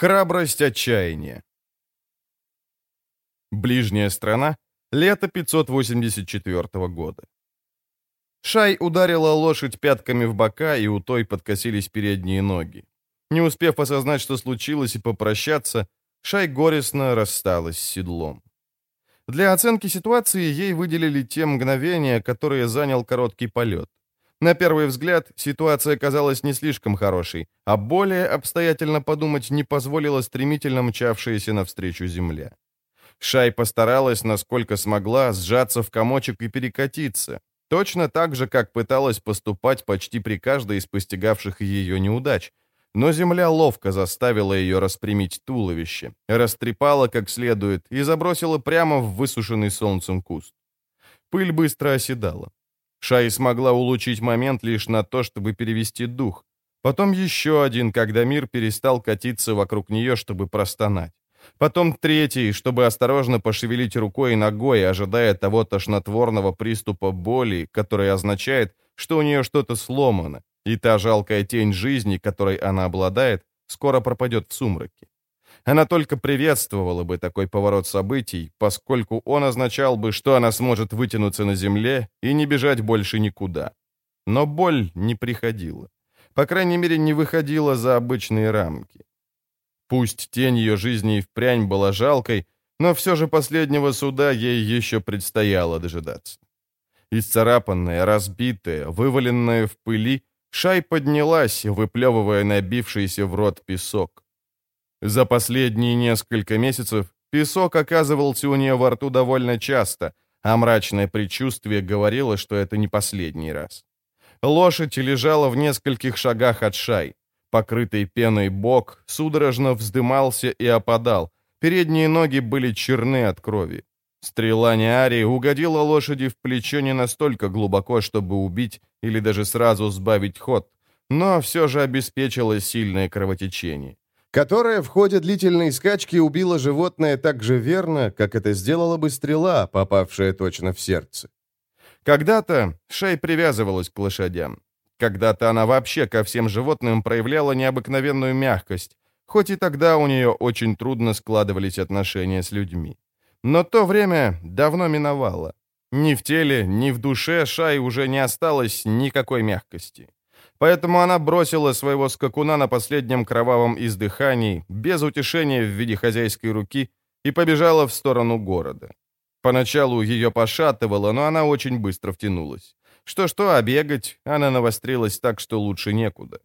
Храбрость отчаяния. Ближняя страна. Лето 584 года. Шай ударила лошадь пятками в бока, и у той подкосились передние ноги. Не успев осознать, что случилось, и попрощаться, Шай горестно рассталась с седлом. Для оценки ситуации ей выделили те мгновения, которые занял короткий полет. На первый взгляд, ситуация казалась не слишком хорошей, а более обстоятельно подумать не позволила стремительно мчавшаяся навстречу земля. Шай постаралась, насколько смогла, сжаться в комочек и перекатиться, точно так же, как пыталась поступать почти при каждой из постигавших ее неудач, но земля ловко заставила ее распрямить туловище, растрепала как следует и забросила прямо в высушенный солнцем куст. Пыль быстро оседала. Шай смогла улучшить момент лишь на то, чтобы перевести дух. Потом еще один, когда мир перестал катиться вокруг нее, чтобы простонать. Потом третий, чтобы осторожно пошевелить рукой и ногой, ожидая того тошнотворного приступа боли, который означает, что у нее что-то сломано, и та жалкая тень жизни, которой она обладает, скоро пропадет в сумраке. Она только приветствовала бы такой поворот событий, поскольку он означал бы, что она сможет вытянуться на земле и не бежать больше никуда. Но боль не приходила. По крайней мере, не выходила за обычные рамки. Пусть тень ее жизни и впрямь была жалкой, но все же последнего суда ей еще предстояло дожидаться. Исцарапанная, разбитая, вываленная в пыли, Шай поднялась, выплевывая набившийся в рот песок. За последние несколько месяцев песок оказывался у нее во рту довольно часто, а мрачное предчувствие говорило, что это не последний раз. Лошадь лежала в нескольких шагах от шай. Покрытый пеной бок судорожно вздымался и опадал. Передние ноги были черны от крови. Стрела Неари угодила лошади в плечо не настолько глубоко, чтобы убить или даже сразу сбавить ход, но все же обеспечила сильное кровотечение которая в ходе длительной скачки убила животное так же верно, как это сделала бы стрела, попавшая точно в сердце. Когда-то Шей привязывалась к лошадям. Когда-то она вообще ко всем животным проявляла необыкновенную мягкость, хоть и тогда у нее очень трудно складывались отношения с людьми. Но то время давно миновало. Ни в теле, ни в душе Шай уже не осталось никакой мягкости. Поэтому она бросила своего скакуна на последнем кровавом издыхании, без утешения в виде хозяйской руки, и побежала в сторону города. Поначалу ее пошатывало, но она очень быстро втянулась. Что-что, а бегать она навострилась так, что лучше некуда.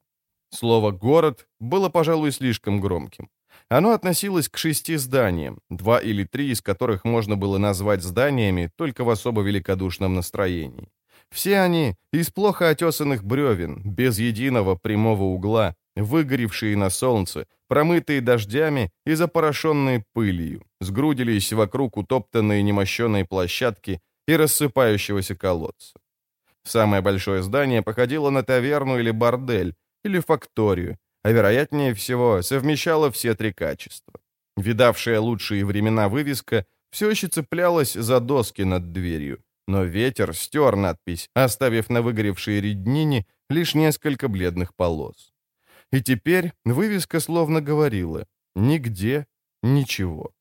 Слово «город» было, пожалуй, слишком громким. Оно относилось к шести зданиям, два или три из которых можно было назвать зданиями только в особо великодушном настроении. Все они из плохо отесанных бревен, без единого прямого угла, выгоревшие на солнце, промытые дождями и запорошенные пылью, сгрудились вокруг утоптанной немощенной площадки и рассыпающегося колодца. Самое большое здание походило на таверну или бордель, или факторию, а вероятнее всего совмещало все три качества. Видавшая лучшие времена вывеска все еще цеплялась за доски над дверью, но ветер стер надпись, оставив на выгоревшей реднине лишь несколько бледных полос. И теперь вывеска словно говорила «Нигде ничего».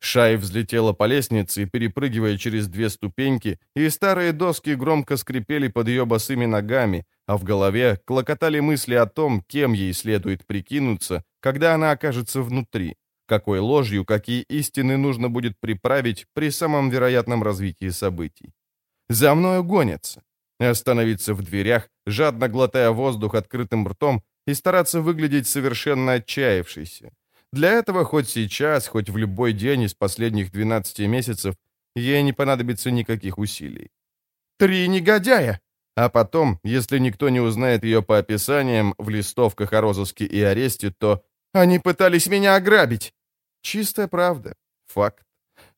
Шай взлетела по лестнице, перепрыгивая через две ступеньки, и старые доски громко скрипели под ее босыми ногами, а в голове клокотали мысли о том, кем ей следует прикинуться, когда она окажется внутри какой ложью, какие истины нужно будет приправить при самом вероятном развитии событий. За мною гонятся. Остановиться в дверях, жадно глотая воздух открытым ртом и стараться выглядеть совершенно отчаявшейся. Для этого хоть сейчас, хоть в любой день из последних 12 месяцев ей не понадобится никаких усилий. Три негодяя! А потом, если никто не узнает ее по описаниям в листовках о розыске и аресте, то они пытались меня ограбить. Чистая правда. Факт.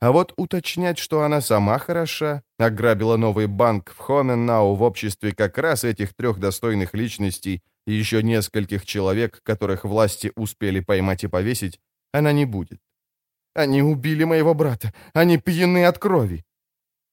А вот уточнять, что она сама хороша, ограбила новый банк в Хоненнау в обществе как раз этих трех достойных личностей и еще нескольких человек, которых власти успели поймать и повесить, она не будет. Они убили моего брата. Они пьяны от крови.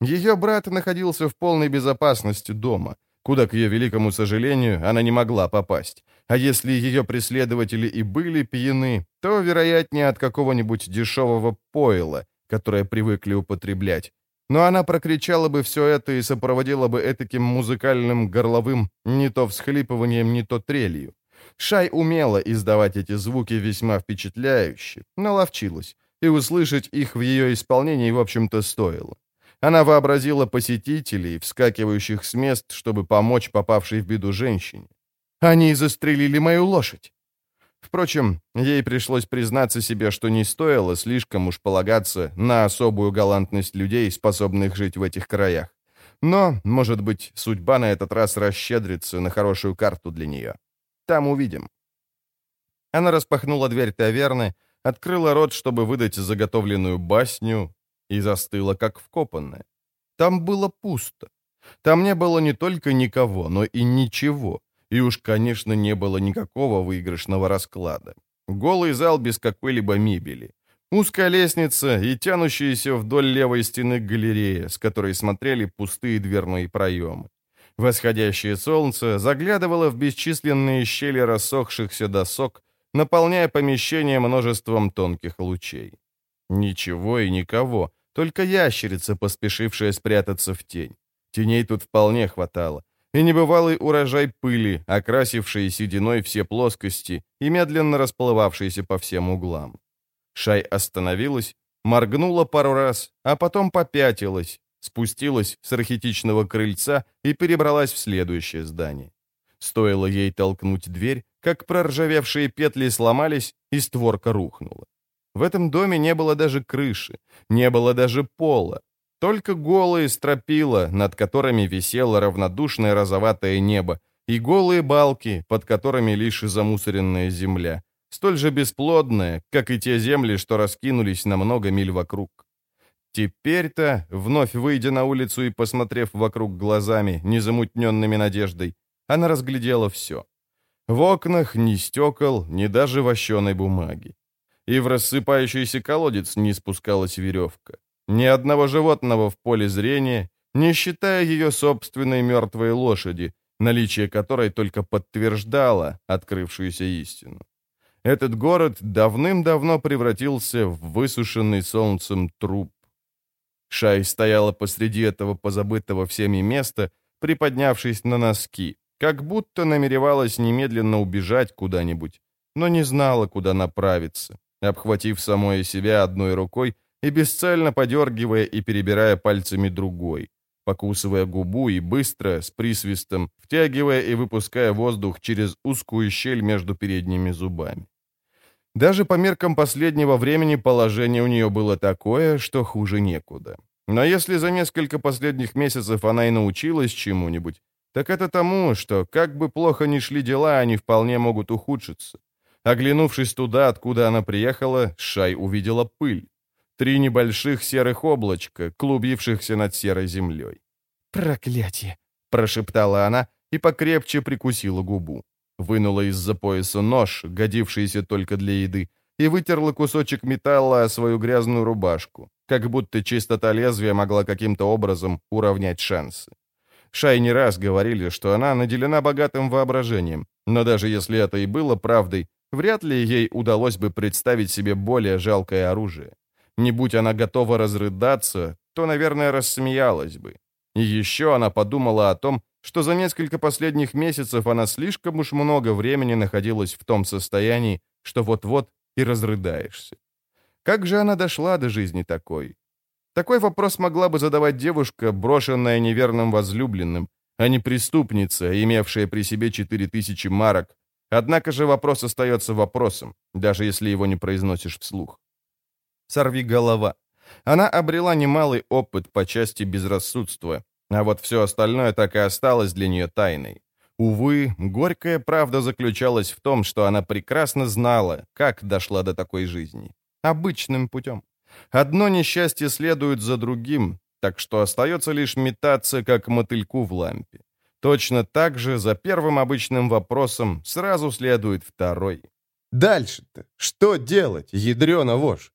Ее брат находился в полной безопасности дома. Куда, к ее великому сожалению, она не могла попасть. А если ее преследователи и были пьяны, то, вероятнее, от какого-нибудь дешевого пойла, которое привыкли употреблять. Но она прокричала бы все это и сопроводила бы этаким музыкальным горловым не то всхлипыванием, не то трелью. Шай умела издавать эти звуки весьма впечатляюще, наловчилась, и услышать их в ее исполнении, в общем-то, стоило. Она вообразила посетителей, вскакивающих с мест, чтобы помочь попавшей в беду женщине. «Они застрелили мою лошадь!» Впрочем, ей пришлось признаться себе, что не стоило слишком уж полагаться на особую галантность людей, способных жить в этих краях. Но, может быть, судьба на этот раз расщедрится на хорошую карту для нее. Там увидим. Она распахнула дверь таверны, открыла рот, чтобы выдать заготовленную басню, и застыла, как вкопанная. Там было пусто. Там не было не только никого, но и ничего. И уж, конечно, не было никакого выигрышного расклада. Голый зал без какой-либо мебели. Узкая лестница и тянущаяся вдоль левой стены галерея, с которой смотрели пустые дверные проемы. Восходящее солнце заглядывало в бесчисленные щели рассохшихся досок, наполняя помещение множеством тонких лучей. Ничего и никого, только ящерица, поспешившая спрятаться в тень. Теней тут вполне хватало. И небывалый урожай пыли, окрасивший сединой все плоскости и медленно расплывавшийся по всем углам. Шай остановилась, моргнула пару раз, а потом попятилась, спустилась с архетичного крыльца и перебралась в следующее здание. Стоило ей толкнуть дверь, как проржавевшие петли сломались, и створка рухнула. В этом доме не было даже крыши, не было даже пола, только голые стропила, над которыми висело равнодушное розоватое небо, и голые балки, под которыми лишь замусоренная земля, столь же бесплодная, как и те земли, что раскинулись на много миль вокруг. Теперь-то, вновь выйдя на улицу и посмотрев вокруг глазами, незамутненными надеждой, она разглядела все. В окнах ни стекол, ни даже вощеной бумаги. И в рассыпающийся колодец не спускалась веревка. Ни одного животного в поле зрения, не считая ее собственной мертвой лошади, наличие которой только подтверждало открывшуюся истину. Этот город давным-давно превратился в высушенный солнцем труп. Шай стояла посреди этого позабытого всеми места, приподнявшись на носки, как будто намеревалась немедленно убежать куда-нибудь, но не знала, куда направиться, обхватив самое себя одной рукой и бесцельно подергивая и перебирая пальцами другой, покусывая губу и быстро, с присвистом, втягивая и выпуская воздух через узкую щель между передними зубами. Даже по меркам последнего времени положение у нее было такое, что хуже некуда. Но если за несколько последних месяцев она и научилась чему-нибудь, так это тому, что, как бы плохо ни шли дела, они вполне могут ухудшиться. Оглянувшись туда, откуда она приехала, Шай увидела пыль. Три небольших серых облачка, клубившихся над серой землей. «Проклятие!» — прошептала она и покрепче прикусила губу. Вынула из-за пояса нож, годившийся только для еды, и вытерла кусочек металла о свою грязную рубашку, как будто чистота лезвия могла каким-то образом уравнять шансы. Шай не раз говорили, что она наделена богатым воображением, но даже если это и было правдой, вряд ли ей удалось бы представить себе более жалкое оружие. Не будь она готова разрыдаться, то, наверное, рассмеялась бы. И еще она подумала о том, что за несколько последних месяцев она слишком уж много времени находилась в том состоянии, что вот-вот и разрыдаешься. Как же она дошла до жизни такой? Такой вопрос могла бы задавать девушка, брошенная неверным возлюбленным, а не преступница, имевшая при себе 4000 марок. Однако же вопрос остается вопросом, даже если его не произносишь вслух. Сорви голова. Она обрела немалый опыт по части безрассудства, а вот все остальное так и осталось для нее тайной. Увы, горькая правда заключалась в том, что она прекрасно знала, как дошла до такой жизни. Обычным путем. Одно несчастье следует за другим, так что остается лишь метаться, как мотыльку в лампе. Точно так же за первым обычным вопросом сразу следует второй. Дальше-то что делать, ядрена вошь?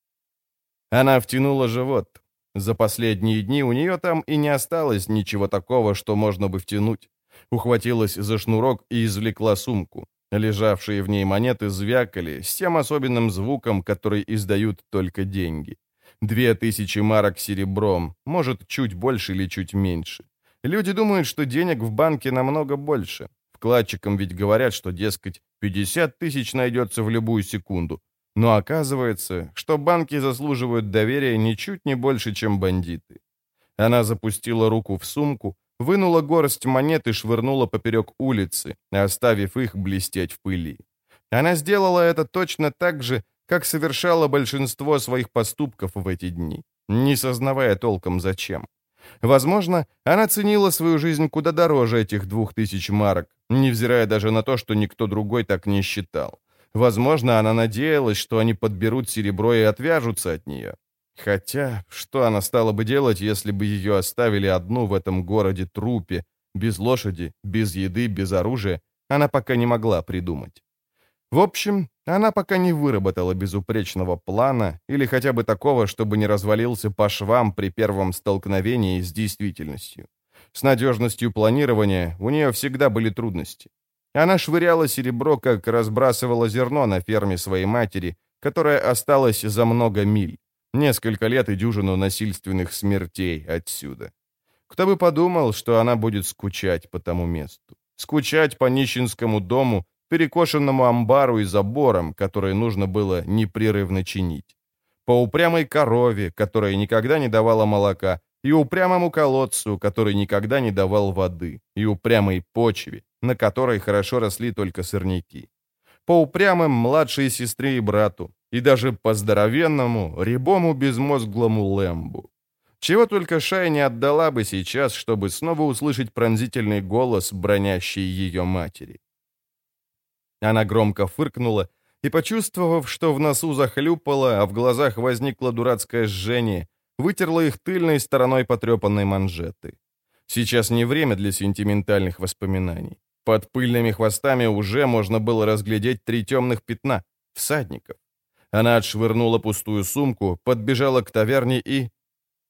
Она втянула живот. За последние дни у нее там и не осталось ничего такого, что можно бы втянуть. Ухватилась за шнурок и извлекла сумку. Лежавшие в ней монеты звякали с тем особенным звуком, который издают только деньги. Две тысячи марок серебром, может, чуть больше или чуть меньше. Люди думают, что денег в банке намного больше. Вкладчикам ведь говорят, что, дескать, 50 тысяч найдется в любую секунду. Но оказывается, что банки заслуживают доверия ничуть не больше, чем бандиты. Она запустила руку в сумку, вынула горсть монет и швырнула поперек улицы, оставив их блестеть в пыли. Она сделала это точно так же, как совершала большинство своих поступков в эти дни, не сознавая толком зачем. Возможно, она ценила свою жизнь куда дороже этих двух тысяч марок, невзирая даже на то, что никто другой так не считал. Возможно, она надеялась, что они подберут серебро и отвяжутся от нее. Хотя, что она стала бы делать, если бы ее оставили одну в этом городе-трупе, без лошади, без еды, без оружия, она пока не могла придумать. В общем, она пока не выработала безупречного плана или хотя бы такого, чтобы не развалился по швам при первом столкновении с действительностью. С надежностью планирования у нее всегда были трудности. Она швыряла серебро, как разбрасывала зерно на ферме своей матери, которая осталась за много миль. Несколько лет и дюжину насильственных смертей отсюда. Кто бы подумал, что она будет скучать по тому месту. Скучать по нищенскому дому, перекошенному амбару и заборам, которые нужно было непрерывно чинить. По упрямой корове, которая никогда не давала молока, и упрямому колодцу, который никогда не давал воды, и упрямой почве, на которой хорошо росли только сорняки. По упрямым младшей сестре и брату, и даже по здоровенному, рябому безмозглому Лэмбу. Чего только Шай не отдала бы сейчас, чтобы снова услышать пронзительный голос, бронящий ее матери. Она громко фыркнула и, почувствовав, что в носу захлюпало, а в глазах возникло дурацкое жжение, вытерла их тыльной стороной потрепанной манжеты. Сейчас не время для сентиментальных воспоминаний. Под пыльными хвостами уже можно было разглядеть три темных пятна — всадников. Она отшвырнула пустую сумку, подбежала к таверне и...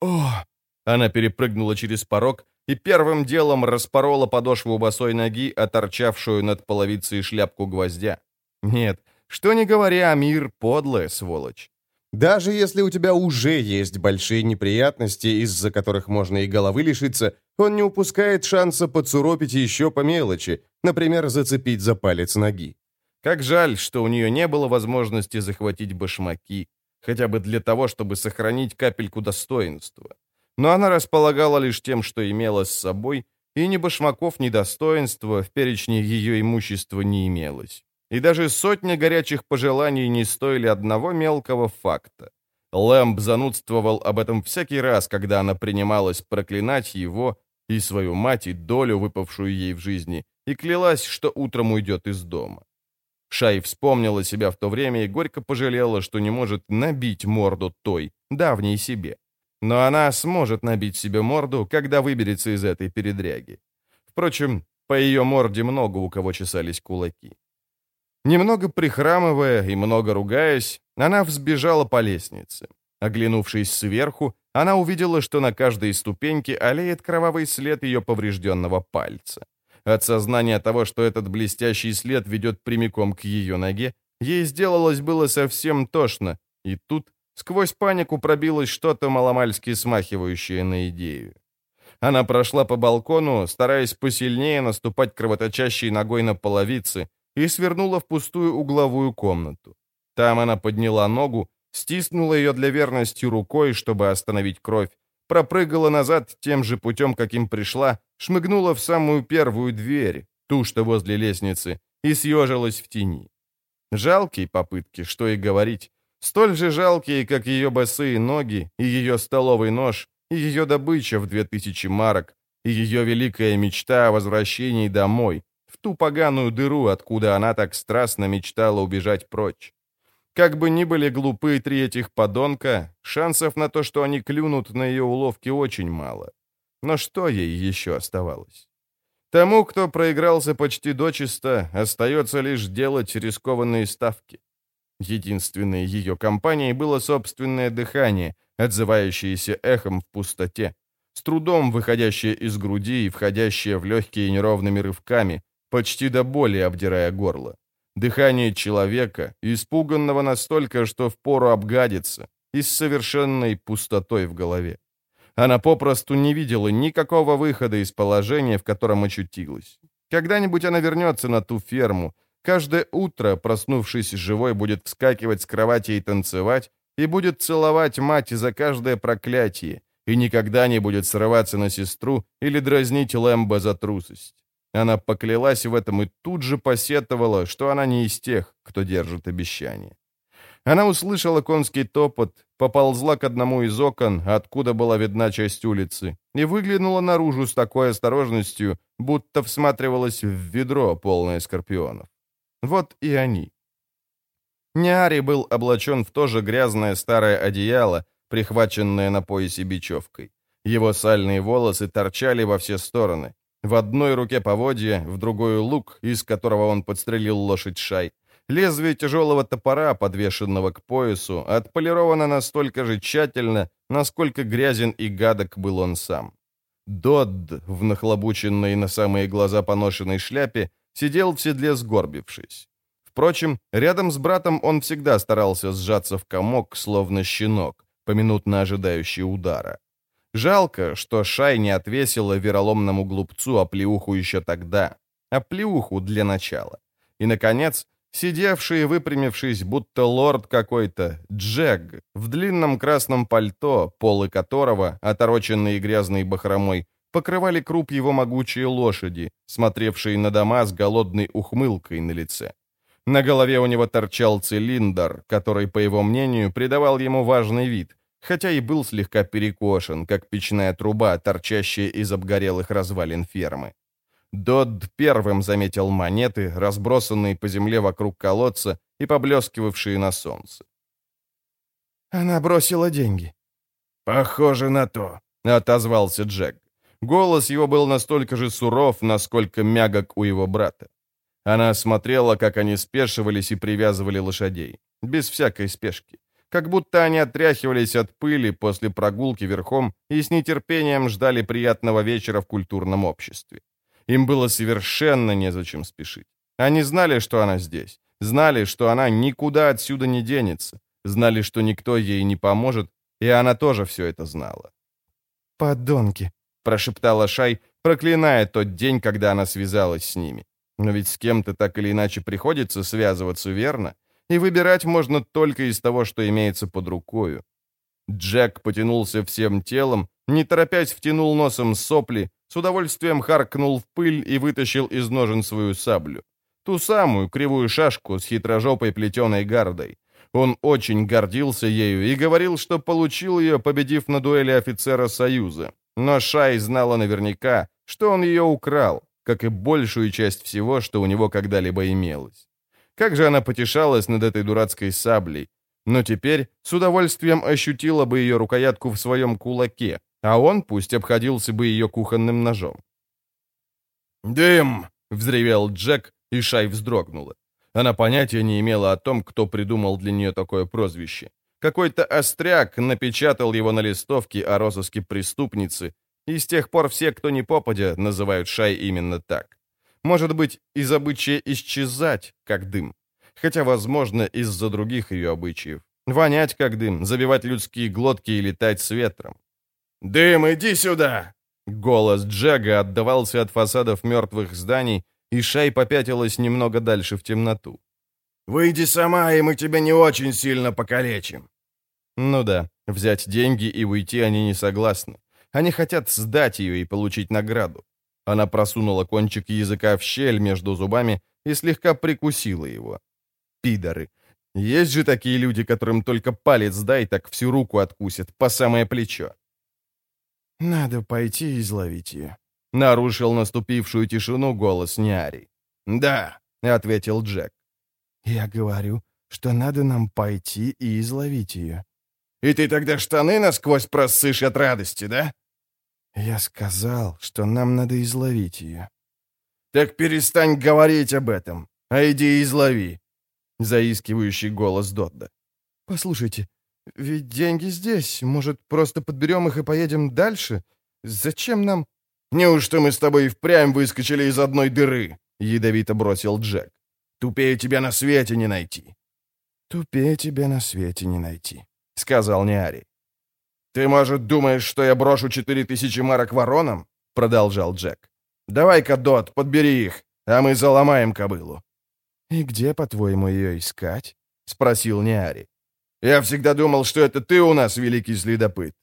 О! Она перепрыгнула через порог и первым делом распорола подошву босой ноги, оторчавшую над половицей шляпку гвоздя. Нет, что не говоря, мир подлая сволочь. Даже если у тебя уже есть большие неприятности, из-за которых можно и головы лишиться, он не упускает шанса подсуропить еще по мелочи, например, зацепить за палец ноги. Как жаль, что у нее не было возможности захватить башмаки, хотя бы для того, чтобы сохранить капельку достоинства. Но она располагала лишь тем, что имела с собой, и ни башмаков, ни достоинства в перечне ее имущества не имелось. И даже сотня горячих пожеланий не стоили одного мелкого факта. Лэмб занудствовал об этом всякий раз, когда она принималась проклинать его и свою мать, и долю, выпавшую ей в жизни, и клялась, что утром уйдет из дома. Шай вспомнила себя в то время и горько пожалела, что не может набить морду той, давней себе. Но она сможет набить себе морду, когда выберется из этой передряги. Впрочем, по ее морде много у кого чесались кулаки. Немного прихрамывая и много ругаясь, она взбежала по лестнице. Оглянувшись сверху, она увидела, что на каждой ступеньке олеет кровавый след ее поврежденного пальца. От сознания того, что этот блестящий след ведет прямиком к ее ноге, ей сделалось было совсем тошно, и тут Сквозь панику пробилось что-то маломальски смахивающее на идею. Она прошла по балкону, стараясь посильнее наступать кровоточащей ногой на половицы, и свернула в пустую угловую комнату. Там она подняла ногу, стиснула ее для верности рукой, чтобы остановить кровь, пропрыгала назад тем же путем, каким пришла, шмыгнула в самую первую дверь, ту, что возле лестницы, и съежилась в тени. Жалкие попытки, что и говорить, Столь же жалкие, как ее босые ноги, и ее столовый нож, и ее добыча в две тысячи марок, и ее великая мечта о возвращении домой, в ту поганую дыру, откуда она так страстно мечтала убежать прочь. Как бы ни были глупы три этих подонка, шансов на то, что они клюнут на ее уловки, очень мало. Но что ей еще оставалось? Тому, кто проигрался почти дочисто, остается лишь делать рискованные ставки. Единственной ее компанией было собственное дыхание, отзывающееся эхом в пустоте. с трудом выходящее из груди и входящее в легкие неровными рывками, почти до боли обдирая горло. Дыхание человека, испуганного настолько, что впору обгадиться, и с совершенной пустотой в голове. Она попросту не видела никакого выхода из положения, в котором очутилась. Когда-нибудь она вернется на ту ферму. Каждое утро, проснувшись живой, будет вскакивать с кровати и танцевать, и будет целовать мать за каждое проклятие, и никогда не будет срываться на сестру или дразнить Лэмбо за трусость. Она поклялась в этом и тут же посетовала, что она не из тех, кто держит обещания. Она услышала конский топот, поползла к одному из окон, откуда была видна часть улицы, и выглянула наружу с такой осторожностью, будто всматривалась в ведро, полное скорпионов. Вот и они. Ниари был облачен в то же грязное старое одеяло, прихваченное на поясе бечевкой. Его сальные волосы торчали во все стороны. В одной руке поводья, в другой лук, из которого он подстрелил лошадь Шай. Лезвие тяжелого топора, подвешенного к поясу, отполировано настолько же тщательно, насколько грязен и гадок был он сам. Додд, в нахлобученной на самые глаза поношенной шляпе, сидел в седле сгорбившись. Впрочем, рядом с братом он всегда старался сжаться в комок, словно щенок, поминутно ожидающий удара. Жалко, что Шай не отвесила вероломному глупцу оплеуху еще тогда. Оплеуху для начала. И, наконец, сидевший, выпрямившись, будто лорд какой-то, Джек, в длинном красном пальто, полы которого, отороченные грязной бахромой, покрывали круп его могучие лошади, смотревшие на дома с голодной ухмылкой на лице. На голове у него торчал цилиндр, который, по его мнению, придавал ему важный вид, хотя и был слегка перекошен, как печная труба, торчащая из обгорелых развалин фермы. Додд первым заметил монеты, разбросанные по земле вокруг колодца и поблескивавшие на солнце. «Она бросила деньги». «Похоже на то», — отозвался Джек. Голос его был настолько же суров, насколько мягок у его брата. Она смотрела, как они спешивались и привязывали лошадей, без всякой спешки как будто они отряхивались от пыли после прогулки верхом и с нетерпением ждали приятного вечера в культурном обществе. Им было совершенно незачем спешить. Они знали, что она здесь, знали, что она никуда отсюда не денется, знали, что никто ей не поможет, и она тоже все это знала. «Подонки!» — прошептала Шай, проклиная тот день, когда она связалась с ними. Но ведь с кем-то так или иначе приходится связываться, верно? и выбирать можно только из того, что имеется под рукою. Джек потянулся всем телом, не торопясь втянул носом сопли, с удовольствием харкнул в пыль и вытащил из ножен свою саблю. Ту самую кривую шашку с хитрожопой плетеной гардой. Он очень гордился ею и говорил, что получил ее, победив на дуэли офицера Союза. Но Шай знала наверняка, что он ее украл, как и большую часть всего, что у него когда-либо имелось. Как же она потешалась над этой дурацкой саблей. Но теперь с удовольствием ощутила бы ее рукоятку в своем кулаке, а он пусть обходился бы ее кухонным ножом. «Дым!» — взревел Джек, и Шай вздрогнула. Она понятия не имела о том, кто придумал для нее такое прозвище. Какой-то остряк напечатал его на листовке о розыске преступницы, и с тех пор все, кто не попадя, называют Шай именно так. Может быть, из обычая исчезать, как дым. Хотя, возможно, из-за других ее обычаев. Вонять, как дым, забивать людские глотки и летать с ветром. «Дым, иди сюда!» Голос Джага отдавался от фасадов мертвых зданий, и Шай попятилась немного дальше в темноту. «Выйди сама, и мы тебя не очень сильно покалечим». Ну да, взять деньги и уйти они не согласны. Они хотят сдать ее и получить награду. Она просунула кончик языка в щель между зубами и слегка прикусила его. Пидоры. Есть же такие люди, которым только палец дай, так всю руку откусят, по самое плечо. «Надо пойти и изловить ее», — нарушил наступившую тишину голос Няри. «Да», — ответил Джек. «Я говорю, что надо нам пойти и изловить ее». «И ты тогда штаны насквозь просышь от радости, да?» «Я сказал, что нам надо изловить ее». «Так перестань говорить об этом, а иди излови», — заискивающий голос Додда. «Послушайте, ведь деньги здесь. Может, просто подберем их и поедем дальше? Зачем нам...» «Неужто мы с тобой впрямь выскочили из одной дыры?» — ядовито бросил Джек. «Тупее тебя на свете не найти». «Тупее тебя на свете не найти», — сказал Неари. «Ты, может, думаешь, что я брошу четыре тысячи марок воронам?» — продолжал Джек. «Давай-ка, Дот, подбери их, а мы заломаем кобылу». «И где, по-твоему, ее искать?» — спросил Неари. «Я всегда думал, что это ты у нас великий следопыт».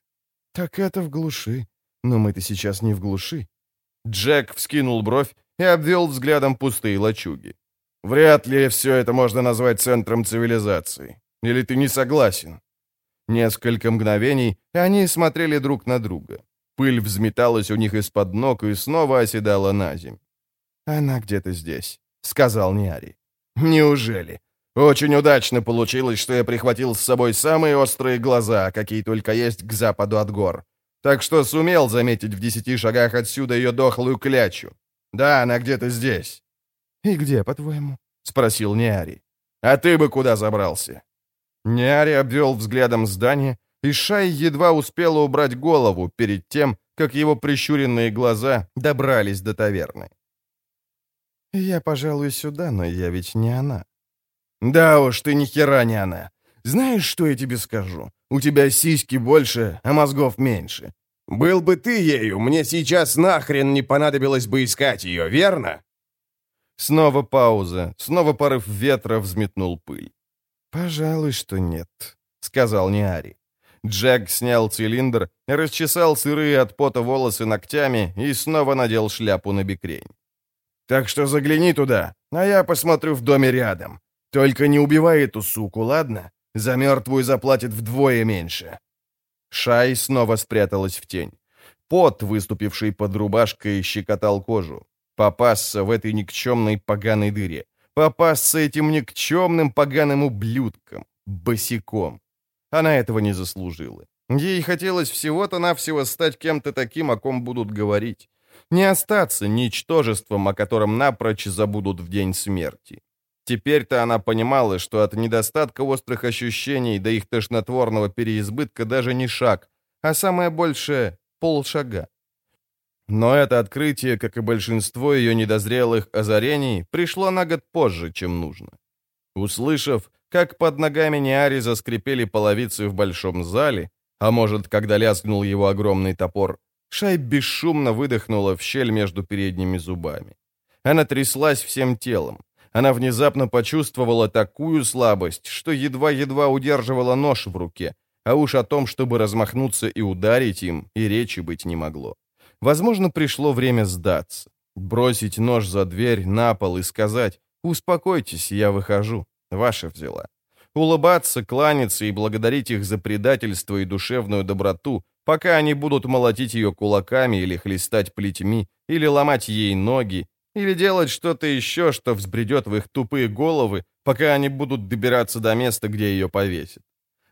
«Так это в глуши. Но мы-то сейчас не в глуши». Джек вскинул бровь и обвел взглядом пустые лачуги. «Вряд ли все это можно назвать центром цивилизации. Или ты не согласен?» Несколько мгновений они смотрели друг на друга. Пыль взметалась у них из-под ног и снова оседала на земь. «Она где-то здесь», — сказал Ниари. «Неужели? Очень удачно получилось, что я прихватил с собой самые острые глаза, какие только есть к западу от гор. Так что сумел заметить в десяти шагах отсюда ее дохлую клячу. Да, она где-то здесь». «И где, по-твоему?» — спросил Ниари. «А ты бы куда забрался?» Ниари обвел взглядом здание, и Шай едва успела убрать голову перед тем, как его прищуренные глаза добрались до таверны. «Я, пожалуй, сюда, но я ведь не она». «Да уж, ты ни хера не она. Знаешь, что я тебе скажу? У тебя сиськи больше, а мозгов меньше. Был бы ты ею, мне сейчас нахрен не понадобилось бы искать ее, верно?» Снова пауза, снова порыв ветра взметнул пыль. «Пожалуй, что нет», — сказал Ниари. Джек снял цилиндр, расчесал сырые от пота волосы ногтями и снова надел шляпу на бекрень. «Так что загляни туда, а я посмотрю в доме рядом. Только не убивай эту суку, ладно? За мертвую заплатит вдвое меньше». Шай снова спряталась в тень. Пот, выступивший под рубашкой, щекотал кожу. Попасться в этой никчемной поганой дыре. Попасться этим никчемным поганым ублюдком. Босиком. Она этого не заслужила. Ей хотелось всего-то навсего стать кем-то таким, о ком будут говорить. Не остаться ничтожеством, о котором напрочь забудут в день смерти. Теперь-то она понимала, что от недостатка острых ощущений до их тошнотворного переизбытка даже не шаг, а самое большее — полшага. Но это открытие, как и большинство ее недозрелых озарений, пришло на год позже, чем нужно. Услышав, как под ногами Неари заскрипели половицы в большом зале, а может, когда лязгнул его огромный топор, Шай бесшумно выдохнула в щель между передними зубами. Она тряслась всем телом. Она внезапно почувствовала такую слабость, что едва-едва удерживала нож в руке, а уж о том, чтобы размахнуться и ударить им, и речи быть не могло. Возможно, пришло время сдаться, бросить нож за дверь на пол и сказать «Успокойтесь, я выхожу, ваша взяла». Улыбаться, кланяться и благодарить их за предательство и душевную доброту, пока они будут молотить ее кулаками или хлестать плетьми, или ломать ей ноги, или делать что-то еще, что взбредет в их тупые головы, пока они будут добираться до места, где ее повесят.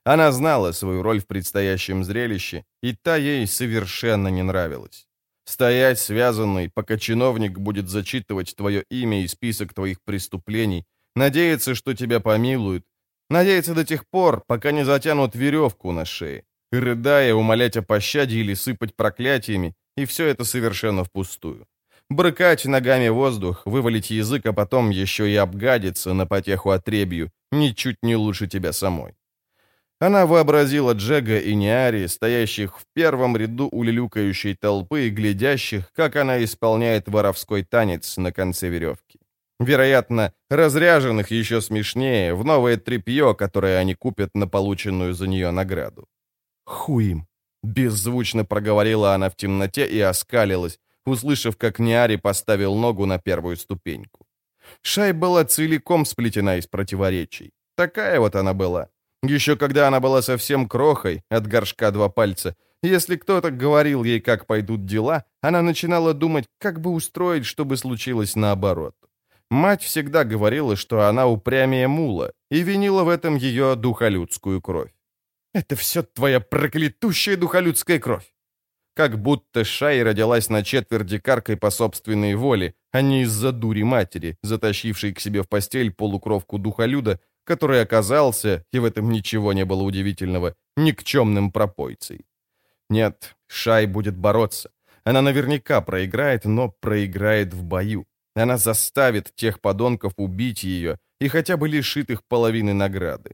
Она знала свою роль в предстоящем зрелище, и та ей совершенно не нравилась. Стоять связанный, пока чиновник будет зачитывать твое имя и список твоих преступлений, надеяться, что тебя помилуют, надеяться до тех пор, пока не затянут веревку на шее, рыдая, умолять о пощаде или сыпать проклятиями, и все это совершенно впустую. Брыкать ногами воздух, вывалить язык, а потом еще и обгадиться на потеху отребью, ничуть не лучше тебя самой. Она вообразила Джега и Ниари, стоящих в первом ряду улюлюкающей толпы и глядящих, как она исполняет воровской танец на конце веревки. Вероятно, разряженных еще смешнее, в новое тряпье, которое они купят на полученную за нее награду. «Хуим!» — беззвучно проговорила она в темноте и оскалилась, услышав, как Ниари поставил ногу на первую ступеньку. Шай была целиком сплетена из противоречий. Такая вот она была. Еще когда она была совсем крохой, от горшка два пальца, если кто-то говорил ей, как пойдут дела, она начинала думать, как бы устроить, чтобы случилось наоборот. Мать всегда говорила, что она упрямее мула, и винила в этом ее духолюдскую кровь. «Это все твоя проклятущая духолюдская кровь!» Как будто Шай родилась на четверть дикаркой по собственной воле, а не из-за дури матери, затащившей к себе в постель полукровку духолюда, который оказался, и в этом ничего не было удивительного, никчемным пропойцей. Нет, Шай будет бороться. Она наверняка проиграет, но проиграет в бою. Она заставит тех подонков убить ее и хотя бы лишит их половины награды.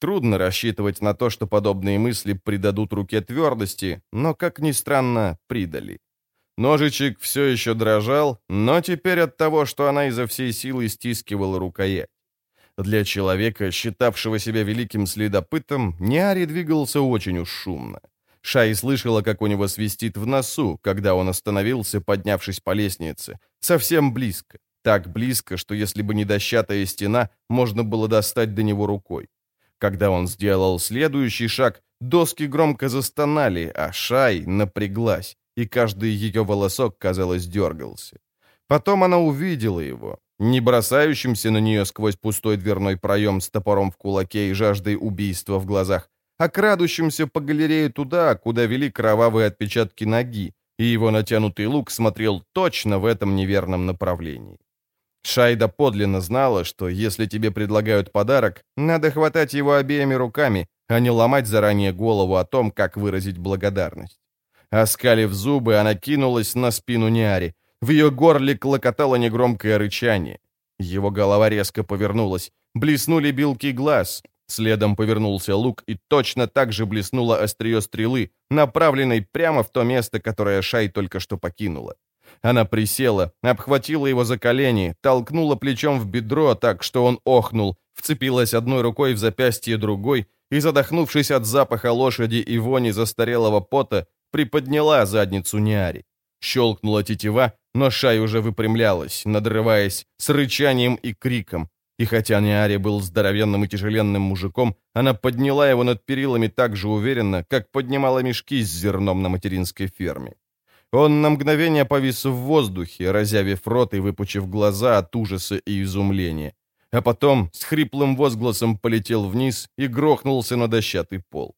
Трудно рассчитывать на то, что подобные мысли придадут руке твердости, но, как ни странно, придали. Ножичек все еще дрожал, но теперь от того, что она изо всей силы стискивала рукоять. Для человека, считавшего себя великим следопытом, Ниари двигался очень уж шумно. Шай слышала, как у него свистит в носу, когда он остановился, поднявшись по лестнице. Совсем близко. Так близко, что если бы не дощатая стена, можно было достать до него рукой. Когда он сделал следующий шаг, доски громко застонали, а Шай напряглась, и каждый ее волосок, казалось, дергался. Потом она увидела его, не бросающимся на нее сквозь пустой дверной проем с топором в кулаке и жаждой убийства в глазах, а крадущимся по галерее туда, куда вели кровавые отпечатки ноги, и его натянутый лук смотрел точно в этом неверном направлении. Шайда подлинно знала, что если тебе предлагают подарок, надо хватать его обеими руками, а не ломать заранее голову о том, как выразить благодарность. Оскалив зубы, она кинулась на спину Ниари. В ее горле клокотало негромкое рычание. Его голова резко повернулась. Блеснули белки глаз. Следом повернулся лук, и точно так же блеснуло острие стрелы, направленной прямо в то место, которое Шай только что покинула. Она присела, обхватила его за колени, толкнула плечом в бедро так, что он охнул, вцепилась одной рукой в запястье другой и, задохнувшись от запаха лошади и вони застарелого пота, приподняла задницу Ниари. Щелкнула тетива, но Шай уже выпрямлялась, надрываясь, с рычанием и криком. И хотя Ниари был здоровенным и тяжеленным мужиком, она подняла его над перилами так же уверенно, как поднимала мешки с зерном на материнской ферме. Он на мгновение повис в воздухе, разявив рот и выпучив глаза от ужаса и изумления. А потом с хриплым возгласом полетел вниз и грохнулся на дощатый пол.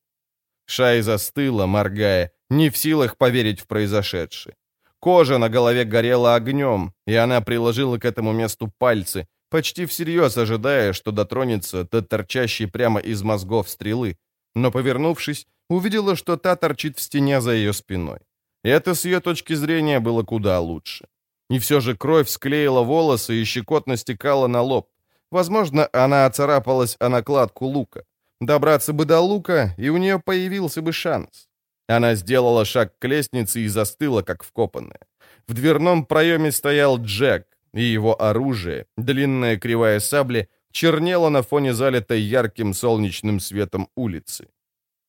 Шай застыла, моргая, не в силах поверить в произошедшее. Кожа на голове горела огнем, и она приложила к этому месту пальцы, почти всерьез ожидая, что дотронется до торчащей прямо из мозгов стрелы, но, повернувшись, увидела, что та торчит в стене за ее спиной. Это с ее точки зрения было куда лучше. И все же кровь склеила волосы и щекотно стекала на лоб. Возможно, она оцарапалась о накладку лука. Добраться бы до лука, и у нее появился бы шанс. Она сделала шаг к лестнице и застыла, как вкопанная. В дверном проеме стоял Джек, и его оружие, длинная кривая сабля, чернело на фоне залитой ярким солнечным светом улицы.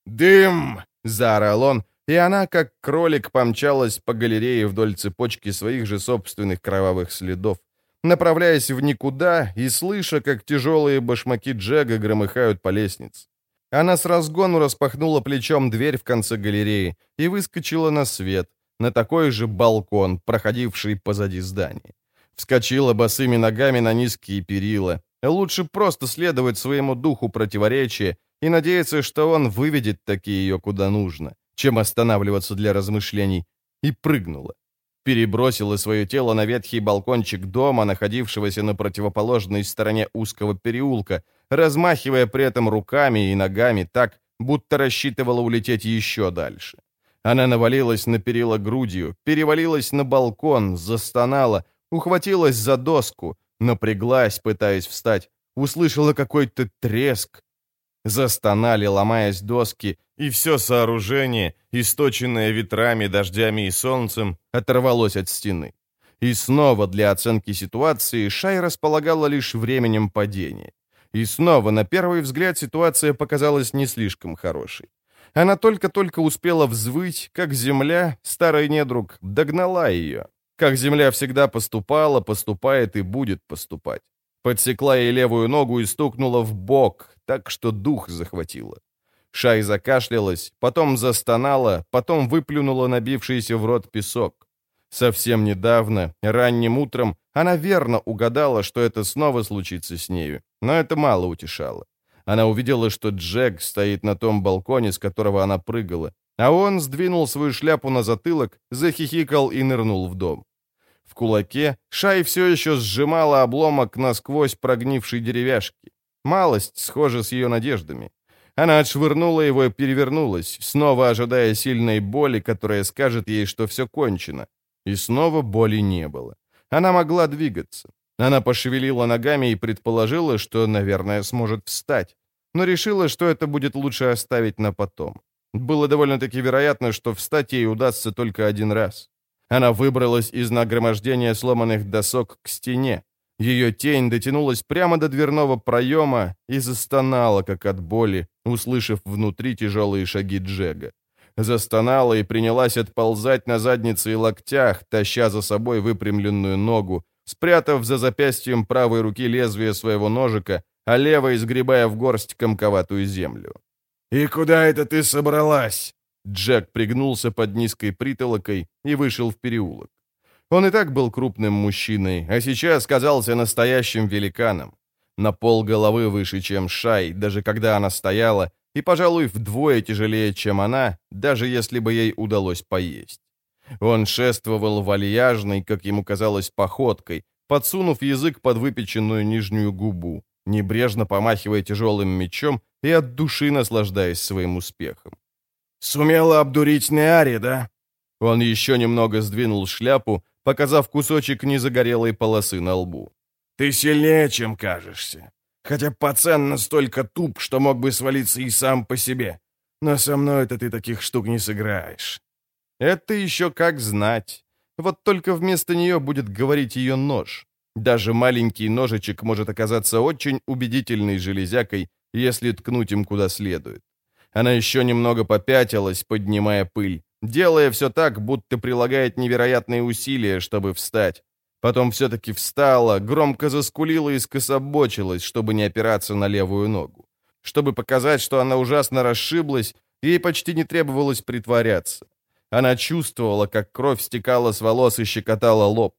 «Дым!» — заорал он, и она, как кролик, помчалась по галерее вдоль цепочки своих же собственных кровавых следов, направляясь в никуда и слыша, как тяжелые башмаки Джега громыхают по лестнице. Она с разгону распахнула плечом дверь в конце галереи и выскочила на свет, на такой же балкон, проходивший позади здания. Вскочила босыми ногами на низкие перила. Лучше просто следовать своему духу противоречия и надеяться, что он выведет такие ее куда нужно чем останавливаться для размышлений, и прыгнула. Перебросила свое тело на ветхий балкончик дома, находившегося на противоположной стороне узкого переулка, размахивая при этом руками и ногами так, будто рассчитывала улететь еще дальше. Она навалилась на перила грудью, перевалилась на балкон, застонала, ухватилась за доску, напряглась, пытаясь встать, услышала какой-то треск. Застонали, ломаясь доски, и все сооружение, источенное ветрами, дождями и солнцем, оторвалось от стены. И снова для оценки ситуации Шай располагала лишь временем падения. И снова, на первый взгляд, ситуация показалась не слишком хорошей. Она только-только успела взвыть, как земля, старый недруг, догнала ее. Как земля всегда поступала, поступает и будет поступать. Подсекла ей левую ногу и стукнула в бок, так что дух захватила. Шай закашлялась, потом застонала, потом выплюнула набившийся в рот песок. Совсем недавно, ранним утром, она верно угадала, что это снова случится с нею, но это мало утешало. Она увидела, что Джек стоит на том балконе, с которого она прыгала, а он сдвинул свою шляпу на затылок, захихикал и нырнул в дом. В кулаке Шай все еще сжимала обломок насквозь прогнившей деревяшки. Малость схожа с ее надеждами. Она отшвырнула его и перевернулась, снова ожидая сильной боли, которая скажет ей, что все кончено. И снова боли не было. Она могла двигаться. Она пошевелила ногами и предположила, что, наверное, сможет встать, но решила, что это будет лучше оставить на потом. Было довольно-таки вероятно, что встать ей удастся только один раз. Она выбралась из нагромождения сломанных досок к стене. Ее тень дотянулась прямо до дверного проема и застонала, как от боли, услышав внутри тяжелые шаги Джега. Застонала и принялась отползать на заднице и локтях, таща за собой выпрямленную ногу, спрятав за запястьем правой руки лезвие своего ножика, а левой сгребая в горсть комковатую землю. «И куда это ты собралась?» Джек пригнулся под низкой притолокой и вышел в переулок. Он и так был крупным мужчиной, а сейчас казался настоящим великаном. На пол головы выше, чем Шай, даже когда она стояла, и, пожалуй, вдвое тяжелее, чем она, даже если бы ей удалось поесть. Он шествовал вальяжной, как ему казалось, походкой, подсунув язык под выпеченную нижнюю губу, небрежно помахивая тяжелым мечом и от души наслаждаясь своим успехом. «Сумела обдурить Неари, да?» Он еще немного сдвинул шляпу, показав кусочек незагорелой полосы на лбу. «Ты сильнее, чем кажешься. Хотя пацан настолько туп, что мог бы свалиться и сам по себе. Но со мной-то ты таких штук не сыграешь». Это еще как знать. Вот только вместо нее будет говорить ее нож. Даже маленький ножичек может оказаться очень убедительной железякой, если ткнуть им куда следует. Она еще немного попятилась, поднимая пыль, делая все так, будто прилагает невероятные усилия, чтобы встать. Потом все-таки встала, громко заскулила и скособочилась, чтобы не опираться на левую ногу. Чтобы показать, что она ужасно расшиблась, ей почти не требовалось притворяться. Она чувствовала, как кровь стекала с волос и щекотала лоб.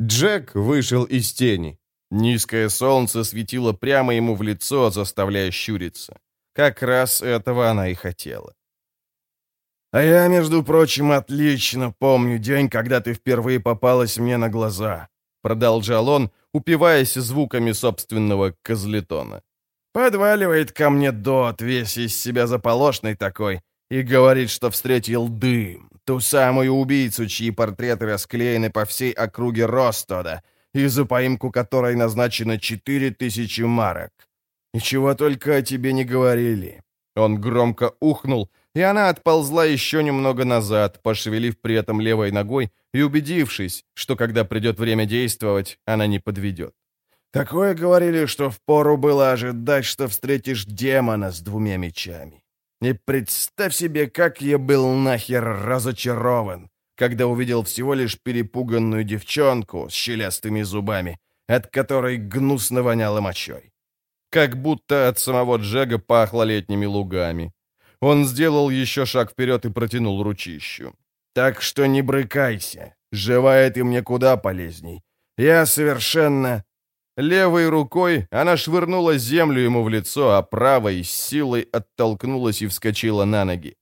Джек вышел из тени. Низкое солнце светило прямо ему в лицо, заставляя щуриться. Как раз этого она и хотела. «А я, между прочим, отлично помню день, когда ты впервые попалась мне на глаза», — продолжал он, упиваясь звуками собственного козлетона. «Подваливает ко мне дот, весь из себя заполошный такой, и говорит, что встретил дым, ту самую убийцу, чьи портреты расклеены по всей округе Ростода, и за поимку которой назначено четыре тысячи марок. И чего только о тебе не говорили». Он громко ухнул, и она отползла еще немного назад, пошевелив при этом левой ногой и убедившись, что когда придет время действовать, она не подведет. «Такое говорили, что впору было ожидать, что встретишь демона с двумя мечами. И представь себе, как я был нахер разочарован, когда увидел всего лишь перепуганную девчонку с щелястыми зубами, от которой гнусно воняло мочой. Как будто от самого Джега пахло летними лугами. Он сделал еще шаг вперед и протянул ручищу. «Так что не брыкайся. Живая ты мне куда полезней. Я совершенно...» Левой рукой она швырнула землю ему в лицо, а правой с силой оттолкнулась и вскочила на ноги.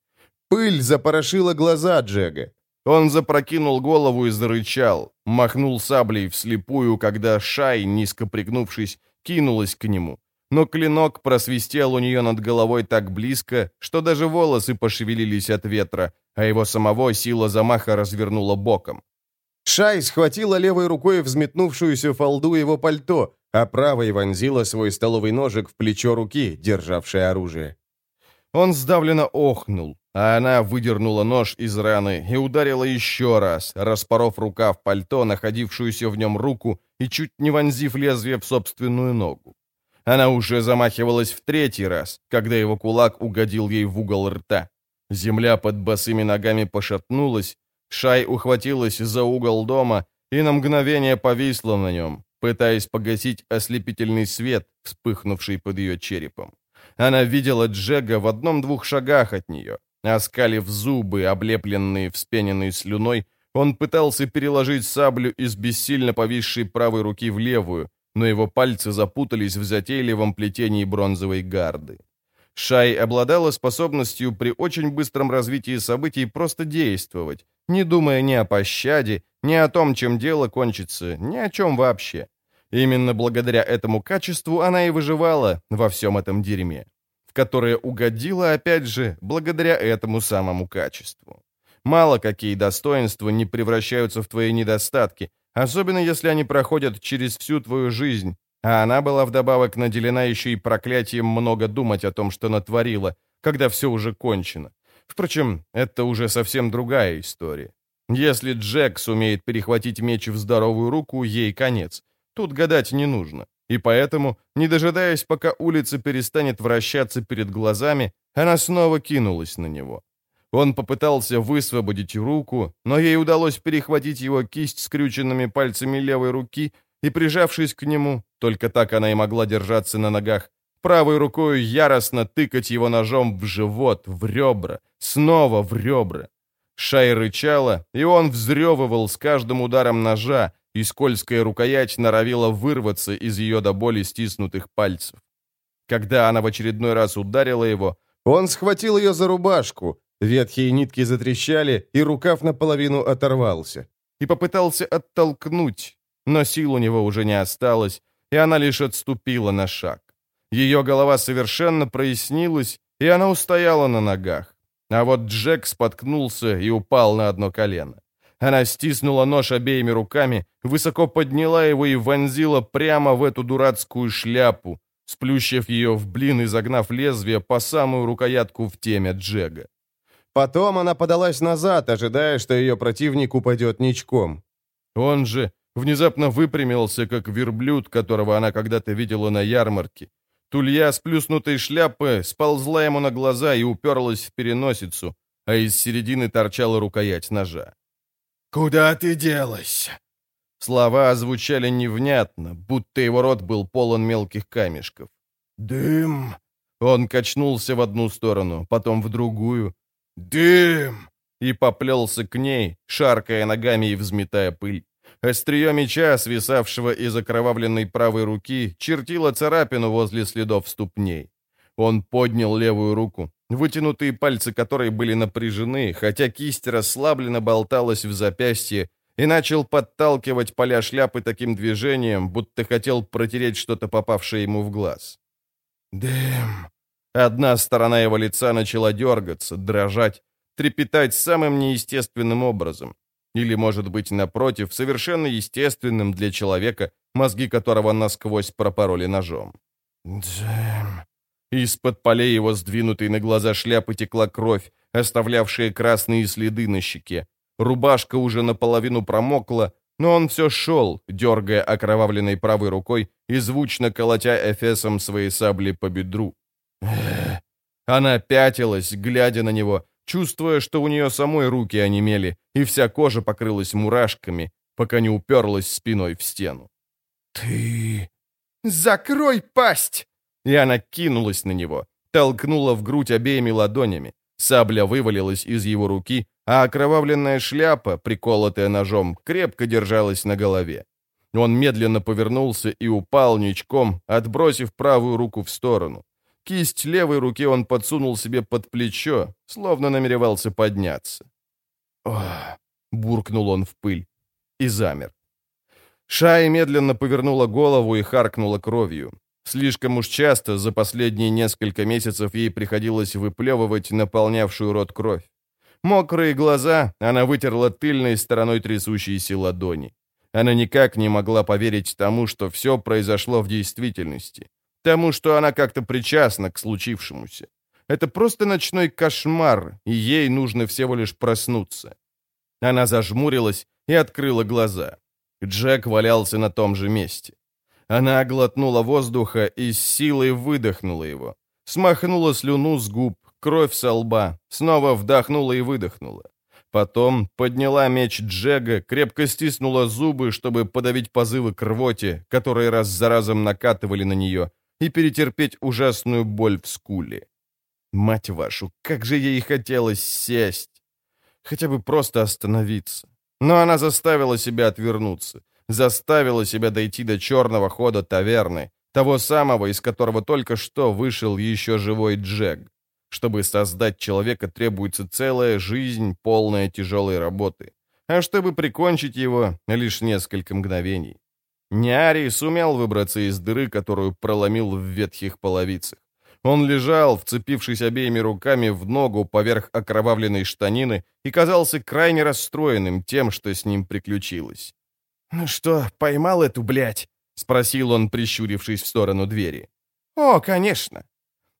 Пыль запорошила глаза Джега. Он запрокинул голову и зарычал, махнул саблей вслепую, когда Шай, низко пригнувшись, кинулась к нему но клинок просвистел у нее над головой так близко, что даже волосы пошевелились от ветра, а его самого сила замаха развернула боком. Шай схватила левой рукой взметнувшуюся фолду его пальто, а правой вонзила свой столовый ножик в плечо руки, державшей оружие. Он сдавленно охнул, а она выдернула нож из раны и ударила еще раз, распоров рукав пальто, находившуюся в нем руку, и чуть не вонзив лезвие в собственную ногу. Она уже замахивалась в третий раз, когда его кулак угодил ей в угол рта. Земля под босыми ногами пошатнулась, Шай ухватилась за угол дома и на мгновение повисла на нем, пытаясь погасить ослепительный свет, вспыхнувший под ее черепом. Она видела Джега в одном-двух шагах от нее. Оскалив зубы, облепленные вспененной слюной, он пытался переложить саблю из бессильно повисшей правой руки в левую, но его пальцы запутались в затейливом плетении бронзовой гарды. Шай обладала способностью при очень быстром развитии событий просто действовать, не думая ни о пощаде, ни о том, чем дело кончится, ни о чем вообще. Именно благодаря этому качеству она и выживала во всем этом дерьме. В которое угодило, опять же, благодаря этому самому качеству. Мало какие достоинства не превращаются в твои недостатки, особенно если они проходят через всю твою жизнь, а она была вдобавок наделена еще и проклятием много думать о том, что натворила, когда все уже кончено. Впрочем, это уже совсем другая история. Если Джек сумеет перехватить меч в здоровую руку, ей конец. Тут гадать не нужно. И поэтому, не дожидаясь, пока улица перестанет вращаться перед глазами, она снова кинулась на него. Он попытался высвободить руку, но ей удалось перехватить его кисть скрюченными пальцами левой руки и, прижавшись к нему, только так она и могла держаться на ногах, правой рукой яростно тыкать его ножом в живот, в ребра, снова в ребра. Шай рычала, и он взрёвывал с каждым ударом ножа, и скользкая рукоять норовила вырваться из ее до боли стиснутых пальцев. Когда она в очередной раз ударила его, он схватил ее за рубашку, ветхие нитки затрещали, и рукав наполовину оторвался. И попытался оттолкнуть, но сил у него уже не осталось, и она лишь отступила на шаг. Ее голова совершенно прояснилась, и она устояла на ногах. А вот Джек споткнулся и упал на одно колено. Она стиснула нож обеими руками, высоко подняла его и вонзила прямо в эту дурацкую шляпу, сплющив ее в блин и загнав лезвие по самую рукоятку в теме Джега. Потом она подалась назад, ожидая, что ее противник упадет ничком. Он же внезапно выпрямился, как верблюд, которого она когда-то видела на ярмарке, Тулья с плюснутой шляпы сползла ему на глаза и уперлась в переносицу, а из середины торчала рукоять ножа. «Куда ты делась?» Слова звучали невнятно, будто его рот был полон мелких камешков. «Дым!» Он качнулся в одну сторону, потом в другую. «Дым!» И поплелся к ней, шаркая ногами и взметая пыль. Острие меча, свисавшего из окровавленной правой руки, чертило царапину возле следов ступней. Он поднял левую руку, вытянутые пальцы которой были напряжены, хотя кисть расслабленно болталась в запястье, и начал подталкивать поля шляпы таким движением, будто хотел протереть что-то, попавшее ему в глаз. «Дэм!» Одна сторона его лица начала дергаться, дрожать, трепетать самым неестественным образом. Или, может быть, напротив, совершенно естественным для человека, мозги которого насквозь пропороли ножом. «Джем...» Из-под полей его сдвинутой на глаза шляпы текла кровь, оставлявшая красные следы на щеке. Рубашка уже наполовину промокла, но он все шел, дергая окровавленной правой рукой и звучно колотя эфесом своей сабли по бедру. Она пятилась, глядя на него, чувствуя, что у нее самой руки онемели, и вся кожа покрылась мурашками, пока не уперлась спиной в стену. «Ты... закрой пасть!» И она кинулась на него, толкнула в грудь обеими ладонями. Сабля вывалилась из его руки, а окровавленная шляпа, приколотая ножом, крепко держалась на голове. Он медленно повернулся и упал ничком, отбросив правую руку в сторону. Кисть левой руки он подсунул себе под плечо, словно намеревался подняться. «Ох!» — буркнул он в пыль и замер. Шай медленно повернула голову и харкнула кровью. Слишком уж часто за последние несколько месяцев ей приходилось выплевывать наполнявшую рот кровь. Мокрые глаза она вытерла тыльной стороной трясущейся ладони. Она никак не могла поверить тому, что все произошло в действительности тому, что она как-то причастна к случившемуся. Это просто ночной кошмар, и ей нужно всего лишь проснуться. Она зажмурилась и открыла глаза. Джек валялся на том же месте. Она глотнула воздуха и с силой выдохнула его. Смахнула слюну с губ, кровь со лба, снова вдохнула и выдохнула. Потом подняла меч Джега, крепко стиснула зубы, чтобы подавить позывы к рвоте, которые раз за разом накатывали на нее, и перетерпеть ужасную боль в скуле. Мать вашу, как же ей хотелось сесть! Хотя бы просто остановиться. Но она заставила себя отвернуться, заставила себя дойти до черного хода таверны, того самого, из которого только что вышел еще живой Джек. Чтобы создать человека, требуется целая жизнь, полная тяжелой работы. А чтобы прикончить его, лишь несколько мгновений. Няри сумел выбраться из дыры, которую проломил в ветхих половицах. Он лежал, вцепившись обеими руками в ногу поверх окровавленной штанины, и казался крайне расстроенным тем, что с ним приключилось. «Ну что, поймал эту, блядь?» — спросил он, прищурившись в сторону двери. «О, конечно!»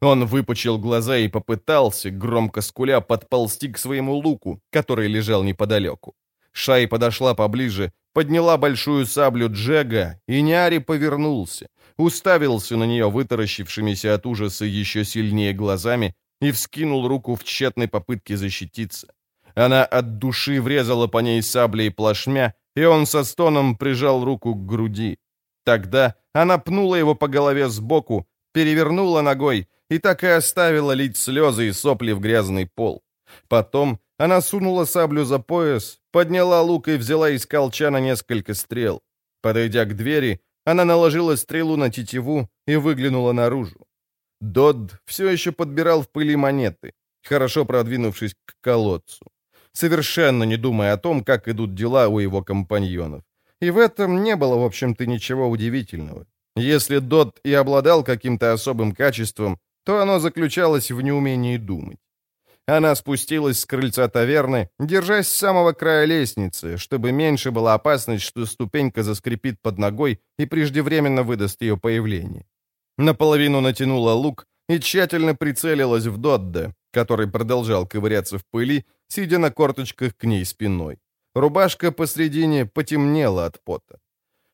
Он выпучил глаза и попытался, громко скуля, подползти к своему луку, который лежал неподалеку. Шай подошла поближе, подняла большую саблю Джега, и Няри повернулся, уставился на нее вытаращившимися от ужаса еще сильнее глазами и вскинул руку в тщетной попытке защититься. Она от души врезала по ней саблей плашмя, и он со стоном прижал руку к груди. Тогда она пнула его по голове сбоку, перевернула ногой и так и оставила лить слезы и сопли в грязный пол. Потом она сунула саблю за пояс, подняла лук и взяла из колчана несколько стрел. Подойдя к двери, она наложила стрелу на тетиву и выглянула наружу. Додд все еще подбирал в пыли монеты, хорошо продвинувшись к колодцу, совершенно не думая о том, как идут дела у его компаньонов. И в этом не было, в общем-то, ничего удивительного. Если Додд и обладал каким-то особым качеством, то оно заключалось в неумении думать. Она спустилась с крыльца таверны, держась с самого края лестницы, чтобы меньше была опасность, что ступенька заскрипит под ногой и преждевременно выдаст ее появление. Наполовину натянула лук и тщательно прицелилась в Додда, который продолжал ковыряться в пыли, сидя на корточках к ней спиной. Рубашка посредине потемнела от пота.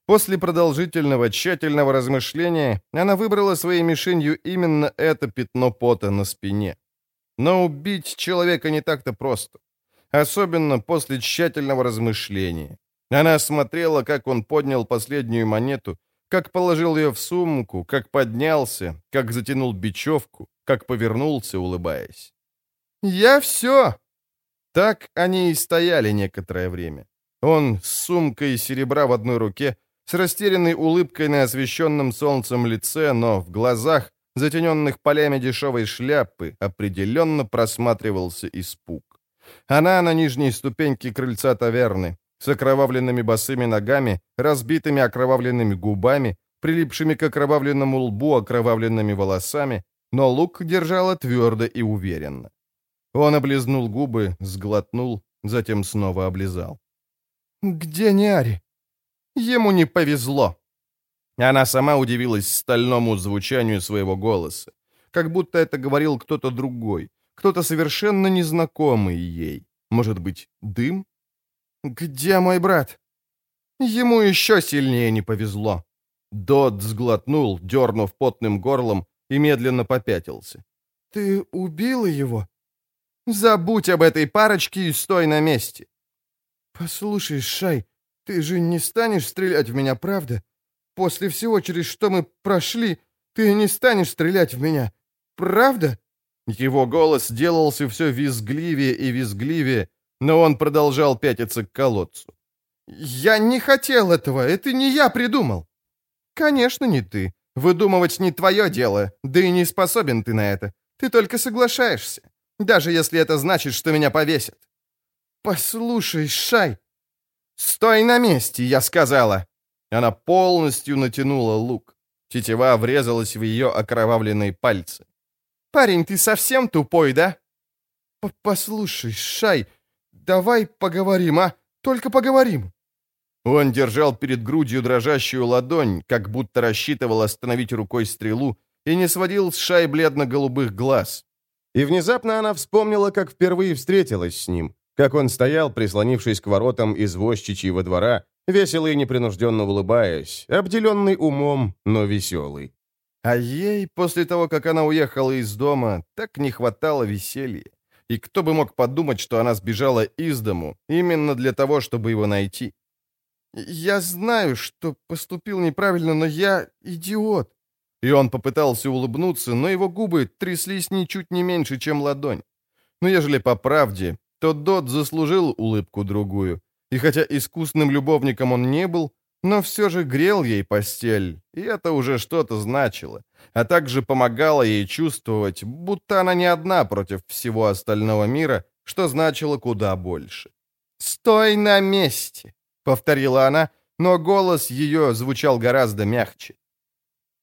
После продолжительного тщательного размышления она выбрала своей мишенью именно это пятно пота на спине. Но убить человека не так-то просто. Особенно после тщательного размышления. Она смотрела, как он поднял последнюю монету, как положил ее в сумку, как поднялся, как затянул бечевку, как повернулся, улыбаясь. «Я все!» Так они и стояли некоторое время. Он с сумкой серебра в одной руке, с растерянной улыбкой на освещенном солнцем лице, но в глазах затененных полями дешевой шляпы, определенно просматривался испуг. Она на нижней ступеньке крыльца таверны, с окровавленными босыми ногами, разбитыми окровавленными губами, прилипшими к окровавленному лбу окровавленными волосами, но лук держала твердо и уверенно. Он облизнул губы, сглотнул, затем снова облизал. «Где Няри?» «Ему не повезло», она сама удивилась стальному звучанию своего голоса, как будто это говорил кто-то другой, кто-то совершенно незнакомый ей. Может быть, дым? «Где мой брат?» Ему еще сильнее не повезло. Дод сглотнул, дернув потным горлом, и медленно попятился. «Ты убила его?» «Забудь об этой парочке и стой на месте!» «Послушай, Шай, ты же не станешь стрелять в меня, правда? После всего, через что мы прошли, ты не станешь стрелять в меня. Правда?» Его голос делался все визгливее и визгливее, но он продолжал пятиться к колодцу. «Я не хотел этого, это не я придумал». «Конечно, не ты. Выдумывать не твое дело, да и не способен ты на это. Ты только соглашаешься, даже если это значит, что меня повесят». «Послушай, Шай...» «Стой на месте, я сказала!» Она полностью натянула лук. Тетива врезалась в ее окровавленные пальцы. «Парень, ты совсем тупой, да?» «Послушай, Шай, давай поговорим, а? Только поговорим». Он держал перед грудью дрожащую ладонь, как будто рассчитывал остановить рукой стрелу, и не сводил с Шай бледно-голубых глаз. И внезапно она вспомнила, как впервые встретилась с ним, как он стоял, прислонившись к воротам извозчичьего двора, весело и непринужденно улыбаясь, обделенный умом, но веселый. А ей, после того, как она уехала из дома, так не хватало веселья. И кто бы мог подумать, что она сбежала из дому именно для того, чтобы его найти? «Я знаю, что поступил неправильно, но я идиот». И он попытался улыбнуться, но его губы тряслись ничуть не меньше, чем ладонь. Но ежели по правде, то Дот заслужил улыбку другую, и хотя искусным любовником он не был, но все же грел ей постель, и это уже что-то значило, а также помогало ей чувствовать, будто она не одна против всего остального мира, что значило куда больше. «Стой на месте!» — повторила она, но голос ее звучал гораздо мягче.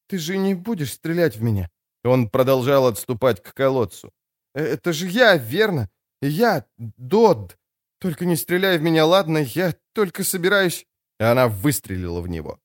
«Ты же не будешь стрелять в меня? Он продолжал отступать к колодцу. «Э, «Это же я, верно? Я, Дод. Только не стреляй в меня, ладно? Я только собираюсь...» И она выстрелила в него.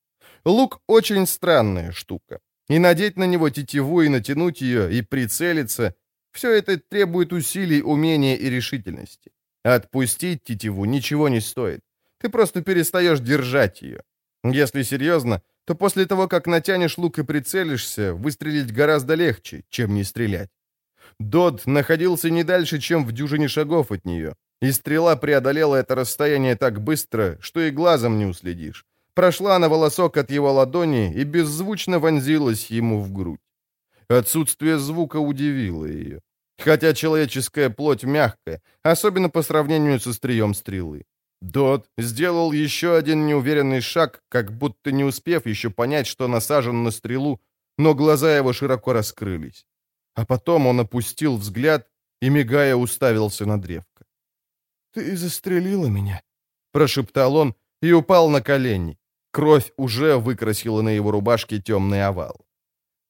Лук очень странная штука. И надеть на него тетиву, и натянуть ее, и прицелиться — все это требует усилий, умения и решительности. Отпустить тетиву ничего не стоит. Ты просто перестаешь держать ее. Если серьезно, то после того, как натянешь лук и прицелишься, выстрелить гораздо легче, чем не стрелять. Дод находился не дальше, чем в дюжине шагов от нее, и стрела преодолела это расстояние так быстро, что и глазом не уследишь. Прошла на волосок от его ладони и беззвучно вонзилась ему в грудь. Отсутствие звука удивило ее. Хотя человеческая плоть мягкая, особенно по сравнению с острием стрелы. Дот сделал еще один неуверенный шаг, как будто не успев еще понять, что насажен на стрелу, но глаза его широко раскрылись. А потом он опустил взгляд и, мигая, уставился на древко. «Ты застрелила меня», — прошептал он и упал на колени. Кровь уже выкрасила на его рубашке темный овал.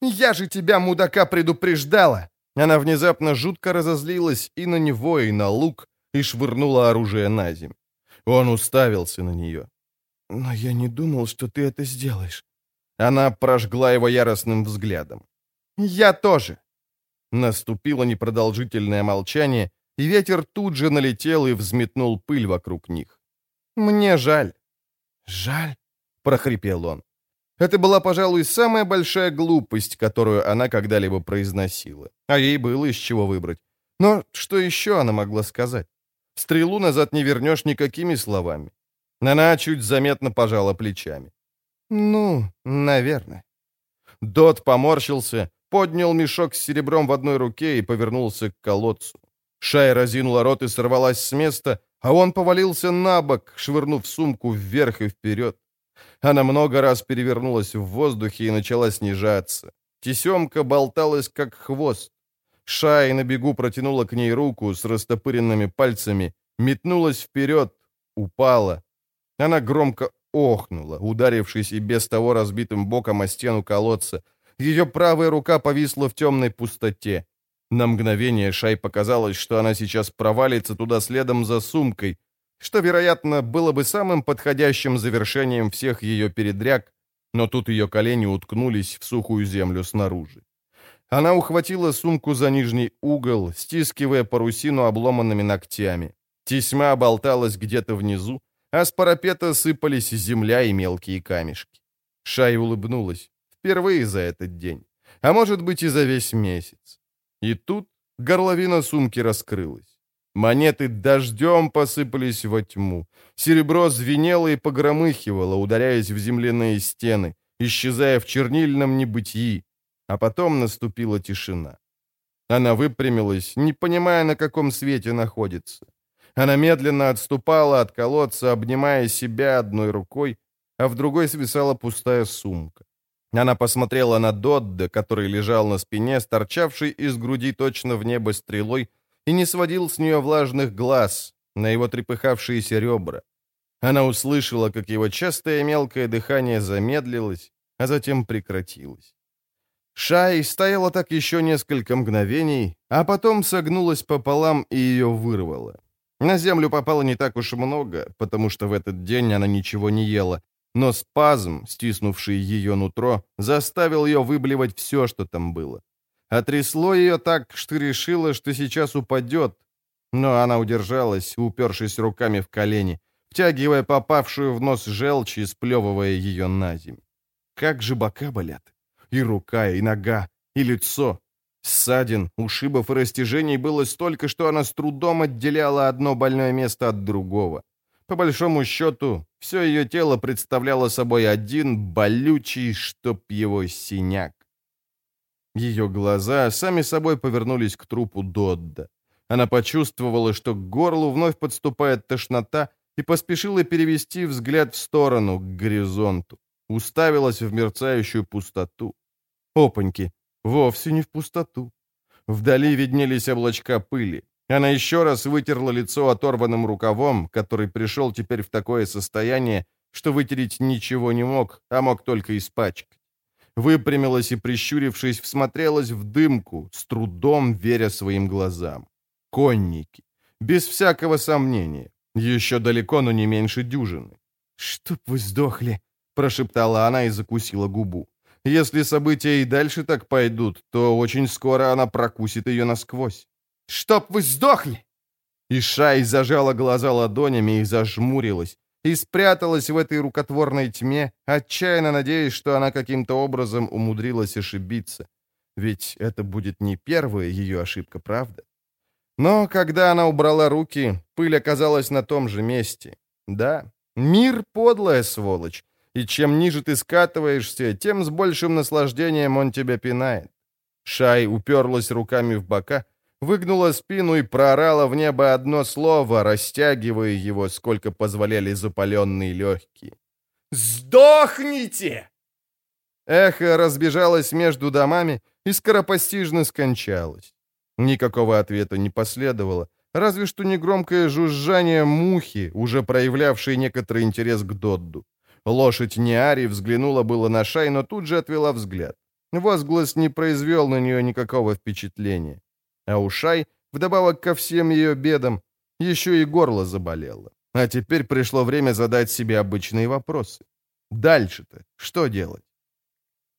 «Я же тебя, мудака, предупреждала!» Она внезапно жутко разозлилась и на него, и на лук, и швырнула оружие на землю. Он уставился на нее. «Но я не думал, что ты это сделаешь». Она прожгла его яростным взглядом. «Я тоже». Наступило непродолжительное молчание, и ветер тут же налетел и взметнул пыль вокруг них. «Мне жаль». «Жаль?» — прохрипел он. Это была, пожалуй, самая большая глупость, которую она когда-либо произносила. А ей было из чего выбрать. Но что еще она могла сказать? Стрелу назад не вернешь никакими словами. Она чуть заметно пожала плечами. «Ну, наверное». Дот поморщился, поднял мешок с серебром в одной руке и повернулся к колодцу. Шая разинула рот и сорвалась с места, а он повалился на бок, швырнув сумку вверх и вперед. Она много раз перевернулась в воздухе и начала снижаться. Тесемка болталась, как хвост. Шай на бегу протянула к ней руку с растопыренными пальцами, метнулась вперед, упала. Она громко охнула, ударившись и без того разбитым боком о стену колодца. Ее правая рука повисла в темной пустоте. На мгновение Шай показалось, что она сейчас провалится туда следом за сумкой, что, вероятно, было бы самым подходящим завершением всех ее передряг, но тут ее колени уткнулись в сухую землю снаружи. Она ухватила сумку за нижний угол, стискивая парусину обломанными ногтями. Тесьма болталась где-то внизу, а с парапета сыпались земля и мелкие камешки. Шай улыбнулась. Впервые за этот день. А может быть и за весь месяц. И тут горловина сумки раскрылась. Монеты дождем посыпались во тьму. Серебро звенело и погромыхивало, ударяясь в земляные стены, исчезая в чернильном небытии. А потом наступила тишина. Она выпрямилась, не понимая, на каком свете находится. Она медленно отступала от колодца, обнимая себя одной рукой, а в другой свисала пустая сумка. Она посмотрела на Додда, который лежал на спине, торчавший из груди точно в небо стрелой, и не сводил с нее влажных глаз на его трепыхавшиеся ребра. Она услышала, как его частое мелкое дыхание замедлилось, а затем прекратилось. Шай стояла так еще несколько мгновений, а потом согнулась пополам и ее вырвало. На землю попало не так уж много, потому что в этот день она ничего не ела, но спазм, стиснувший ее нутро, заставил ее выблевать все, что там было. Отрясло ее так, что решила, что сейчас упадет. Но она удержалась, упершись руками в колени, втягивая попавшую в нос желчь и сплевывая ее на землю. Как же бока болят. И рука, и нога, и лицо. Ссадин, ушибов и растяжений было столько, что она с трудом отделяла одно больное место от другого. По большому счету, все ее тело представляло собой один болючий, чтоб его синяк. Ее глаза сами собой повернулись к трупу Додда. Она почувствовала, что к горлу вновь подступает тошнота, и поспешила перевести взгляд в сторону, к горизонту. Уставилась в мерцающую пустоту. Опаньки, вовсе не в пустоту. Вдали виднелись облачка пыли. Она еще раз вытерла лицо оторванным рукавом, который пришел теперь в такое состояние, что вытереть ничего не мог, а мог только испачкать. Выпрямилась и, прищурившись, всмотрелась в дымку, с трудом веря своим глазам. Конники. Без всякого сомнения. Еще далеко, но не меньше дюжины. «Чтоб вы сдохли!» — прошептала она и закусила губу. Если события и дальше так пойдут, то очень скоро она прокусит ее насквозь. «Чтоб вы сдохли!» И Шай зажала глаза ладонями и зажмурилась, и спряталась в этой рукотворной тьме, отчаянно надеясь, что она каким-то образом умудрилась ошибиться. Ведь это будет не первая ее ошибка, правда? Но когда она убрала руки, пыль оказалась на том же месте. Да, мир — подлая сволочь, и чем ниже ты скатываешься, тем с большим наслаждением он тебя пинает. Шай уперлась руками в бока, выгнула спину и проорала в небо одно слово, растягивая его, сколько позволяли запаленные легкие. «Сдохните!» Эхо разбежалось между домами и скоропостижно скончалось. Никакого ответа не последовало, разве что негромкое жужжание мухи, уже проявлявшей некоторый интерес к Додду. Лошадь Ниари взглянула было на Шай, но тут же отвела взгляд. Возглас не произвел на нее никакого впечатления. А у Шай, вдобавок ко всем ее бедам, еще и горло заболело. А теперь пришло время задать себе обычные вопросы. Дальше-то что делать?